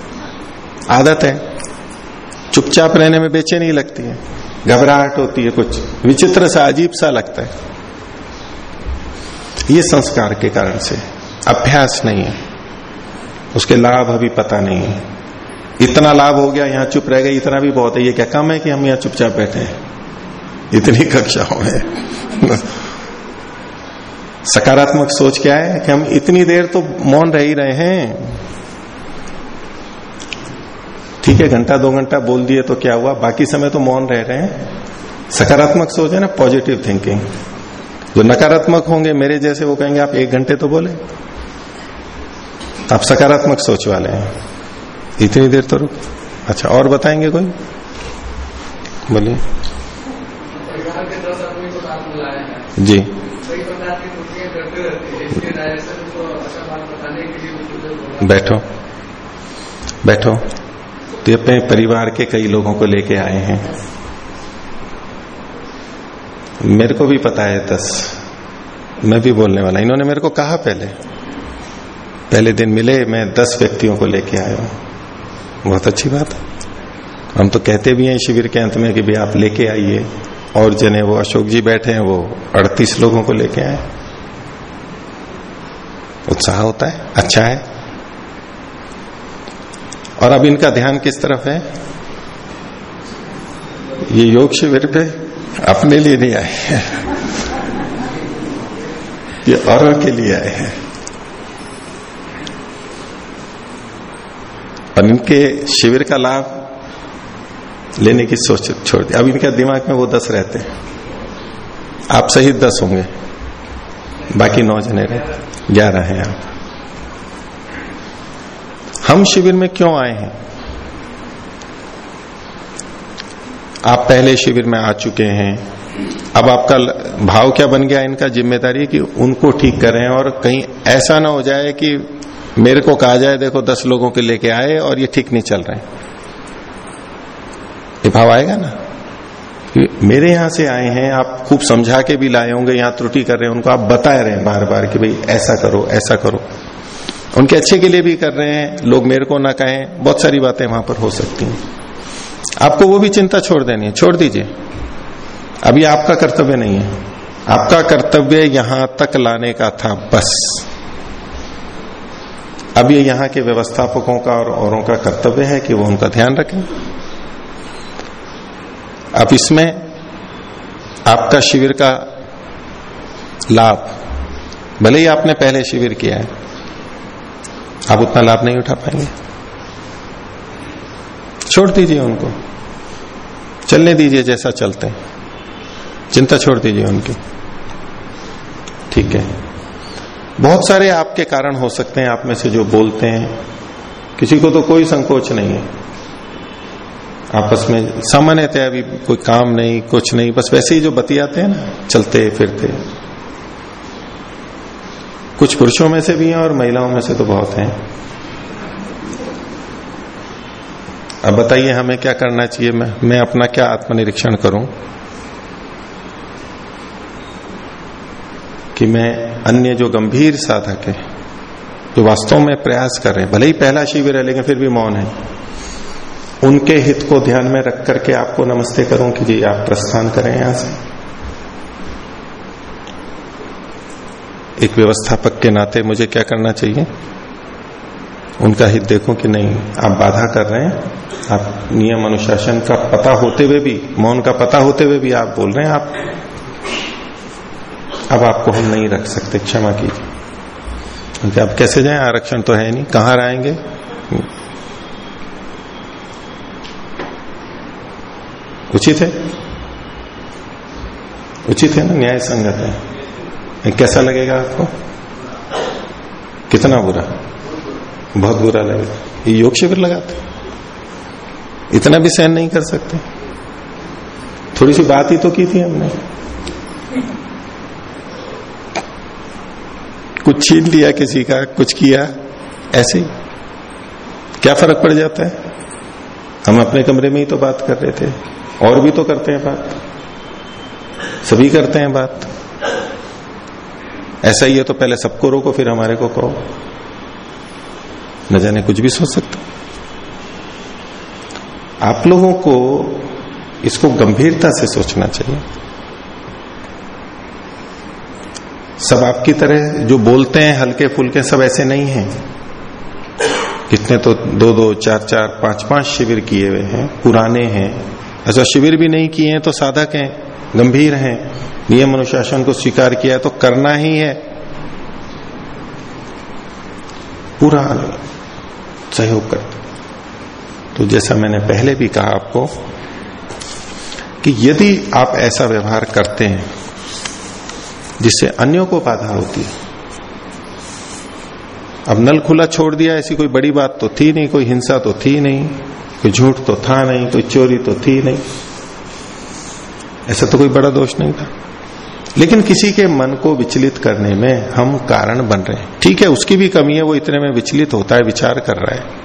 Speaker 1: आदत है। चुपचाप रहने में बेचैनी लगती है। घबराहट होती है कुछ। विचित्र सा, अजीब सा लगता है। ये संस्कार के कारण से अभ्यास नहीं है। उसके लाभ अभी पता नहीं है। इतना लाभ हो गया, यहाँ चुप रह गए इतना भी बहुत है। ये क्या कम है कि हम यहाँ चुपचाप बैठे हैं? इतनी कक्षाओं में सकारात्मक सोच क्या है कि हम इतनी देर तो मौन रह ही रहे हैं? ठीक है, घंटा, दो घंटा बोल दिए तो क्या हुआ? बाकी समय तो मौन रह रहे हैं। सकारात्मक सोच है ना पॉजिटिव थिंकिंग जो नकारात्मक होंगे, मेरे जैसे वो कहेंगे, आप एक घंटे तो बोले। आप सकारात्मक सोच वाले हैं। इतनी देर तो रुक। अच्छा और बताएँगे कोई? बोलिए। जी। बैठो। बैठो। तो अपने परिवार के कई लोगों को लेके आए हैं। मेरे को भी पता है दस। मैं भी बोलने वाला। इन्होंने मेरे को कहा पहले। पहले दिन मिले, मैं दस व्यक्तियों को लेके आया हूँ। बहुत अच्छी बात है। हम तो कहते भी हैं शिविर के अंत में कि भाई आप लेके आइए। और जने वो अशोक जी बैठे हैं, वो अड़तीस लोगों को लेके आए। उत्साह होता है। अच्छा है। और अब इनका ध्यान किस तरफ़ है? ये योग शिविर पे अपने लिए नहीं आए हैं। ये और के लिए आए हैं। और इनके शिविर का लाभ लेने की सोच छोड़ दी। अब इनके दिमाग में वो दस रहते हैं। आप सही दस होंगे। बाकी नौ जने रहे। ग्यारह हैं आप। हम शिविर में क्यों आए हैं? आप पहले शिविर में आ चुके हैं। अब आपका भाव क्या बन गया इनका ज़िम्मेदारी कि उनको ठीक करें और कहीं ऐसा ना हो जाए कि मेरे को कहा जाए, देखो दस लोगों के लेके आए और ये ठीक नहीं चल रहे ये भाव आएगा ना? मेरे यहाँ से आए हैं, आप खूब समझा के भी लाए होंगे, यहाँ त्रुटि कर रहे हैं, उनको आप बता रहे हैं बार बार कि भाई ऐसा करो ऐसा करो। उनके अच्छे के लिए भी कर रहे हैं, लोग मेरे को ना कहें, बहुत सारी बातें वहाँ पर हो सकती हैं। आपको वो भी चिंता छोड़ देनी है, छोड़ दीजिए। अभी आपका कर्तव्य नहीं है। आपका कर्तव्य यहाँ तक लाने का था, बस। अब ये यहाँ के व्यवस्थापकों का और औरों का कर्तव्य है कि वो उनका ध्यान रखें। अब इसमें आपका शिविर का लाभ, भले ही आपने पहले शिविर किया है आप उतना लाभ नहीं उठा पाएँगे। छोड़ दीजिए उनको। चलने दीजिए जैसा चलते हैं। चिंता छोड़ दीजिए उनकी। ठीक है। बहुत सारे आपके कारण हो सकते हैं, आप में से जो बोलते हैं। किसी को तो कोई संकोच नहीं है। आपस में सामान्यतः अभी कोई काम नहीं, कुछ नहीं, बस वैसे ही जो बतियाते हैं ना, चलते, फिरते। कुछ पुरुषों में से भी हैं और महिलाओं में से तो बहुत हैं। अब बताइए हमें क्या करना चाहिए? मैं मैं अपना क्या आत्मनिरीक्षण करूँ? कि मैं अन्य जो गंभीर साधक है, जो वास्तव में प्रयास कर रहे हैं, भले ही पहला शिविर है, लेकिन फिर भी मौन है। उनके हित को ध्यान में रख करके आपको नमस्ते करूँ कि जी आप प्रस्थान करें यहाँ से। एक व्यवस्थापक के नाते मुझे क्या करना चाहिए? उनका हित देखो कि नहीं। आप बाधा कर रहे हैं। आप नियम अनुशासन का पता होते हुए भी, मौन का पता होते हुए भी आप बोल रहे हैं, आप अब आपको हम नहीं रख सकते। क्षमा कीजिए। अब कैसे जाए? आरक्षण तो है नहीं। कहाँ रहेंगे उचित है? उचित है ना? न्याय संगत है। कैसा लगेगा आपको? कितना बुरा? बहुत बुरा लगेगा। ये योग शिविर लगाते इतना भी सहन नहीं कर सकते। थोड़ी सी बात ही तो की थी हमने। कुछ छीन लिया किसी का, कुछ किया, ऐसे ही। क्या फ़र्क पड़ जाता है? हम अपने कमरे में ही तो बात कर रहे थे। और भी तो करते हैं बात। सभी करते हैं बात। ऐसा ही है तो पहले सबको रोको, फिर हमारे को कहो। न जाने कुछ भी सोच सकते आप लोगों को इसको गंभीरता से सोचना चाहिए। सब आपकी तरह जो बोलते हैं हल्के फुलके सब ऐसे नहीं हैं। कितने तो दो दो, चार चार, पाँच पाँच शिविर किए हुए हैं, पुराने हैं। अच्छा शिविर भी नहीं किए हैं तो साधक हैं। गंभीर हैं। नियम अनुशासन को स्वीकार किया तो करना ही है। पूरा सहयोग करते तो जैसा मैंने पहले भी कहा आपको कि यदि आप ऐसा व्यवहार करते हैं, जिससे अन्यों को बाधा होती है, अब नल खुला छोड़ दिया, ऐसी कोई बड़ी बात तो थी नहीं, कोई हिंसा तो थी नहीं, कोई झूठ तो था नहीं, कोई चोरी तो थी नहीं। ऐसा तो कोई बड़ा दोष नहीं था। लेकिन किसी के मन को विचलित करने में हम कारण बन रहे हैं। ठीक है, उसकी भी कमी है, वो इतने में विचलित होता है, विचार कर रहा है।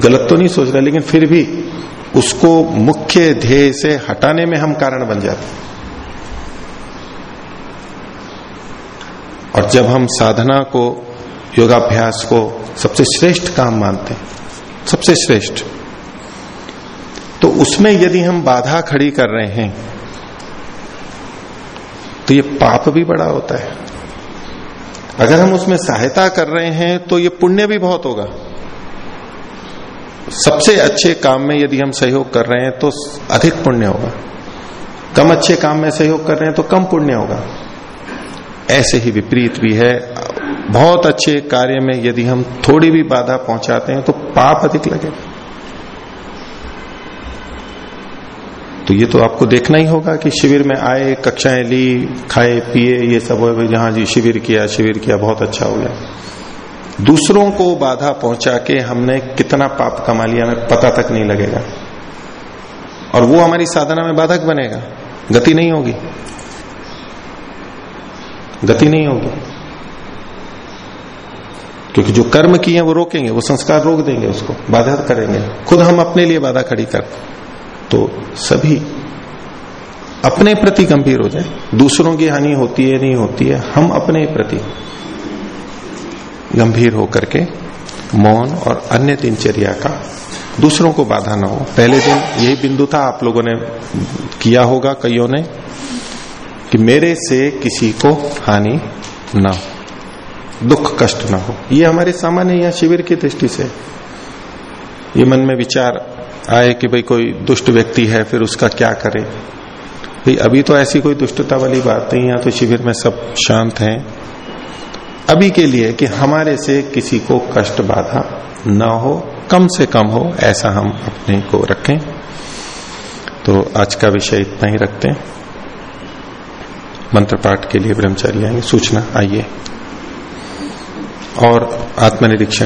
Speaker 1: गलत तो नहीं सोच रहा, लेकिन फिर भी उसको मुख्य ध्येय से हटाने में हम कारण बन जाते हैं। और जब हम साधना को, योगाभ्यास को सबसे श्रेष्ठ काम मानते हैं, सबसे श्रेष्ठ तो उसमें यदि हम बाधा खड़ी कर रहे हैं तो ये पाप भी बड़ा होता है। अगर हम उसमें सहायता कर रहे हैं तो ये पुण्य भी बहुत होगा। सबसे अच्छे काम में यदि हम सहयोग कर रहे हैं तो अधिक पुण्य होगा। कम अच्छे काम में सहयोग कर रहे हैं तो कम पुण्य होगा। ऐसे ही विपरीत भी है। बहुत अच्छे कार्य में यदि हम थोड़ी भी बाधा पहुंचाते हैं तो पाप अधिक लगे तो ये तो आपको देखना ही होगा कि शिविर में आए, कक्षाएँ ली, खाए, पिए, ये सब जहाँ जी, शिविर किया शिविर किया, बहुत अच्छा हो गया। दूसरों को बाधा पहुँचा के हमने कितना पाप कमा लिया, हमें पता तक नहीं लगेगा। और वो हमारी साधना में बाधक बनेगा। गति नहीं होगी। गति नहीं होगी। क्योंकि जो कर्म किए हैं, वो रोकेंगे, वो संस्कार रोक देंगे उसको, बाधा करेंगे। खुद हम अपने लिए बाधा खड़ी कर तो सभी अपने प्रति गंभीर हो जाए। दूसरों की हानि होती है, नहीं होती है, हम अपने प्रति गंभीर होकर के मौन और अन्य दिनचर्या का दूसरों को बाधा ना हो। पहले दिन यही बिंदु था, आप लोगों ने किया होगा, कईयों ने, कि मेरे से किसी को हानि ना हो, दुख कष्ट ना हो। ये हमारे सामान्य या शिविर की दृष्टि से। ये मन में विचार आए कि भाई कोई दुष्ट व्यक्ति है, फिर उसका क्या करे? भाई, अभी तो ऐसी कोई दुष्टता वाली बात नहीं है तो शिविर में सब शांत हैं। अभी के लिए कि हमारे से किसी को कष्ट बाधा ना हो, कम से कम हो, ऐसा हम अपने को रखें। तो आज का विषय इतना ही रखते हैं। मंत्र पाठ के लिए ब्रह्मचारी आएँगे। सूचना, आइए। और आत्मनिरीक्षण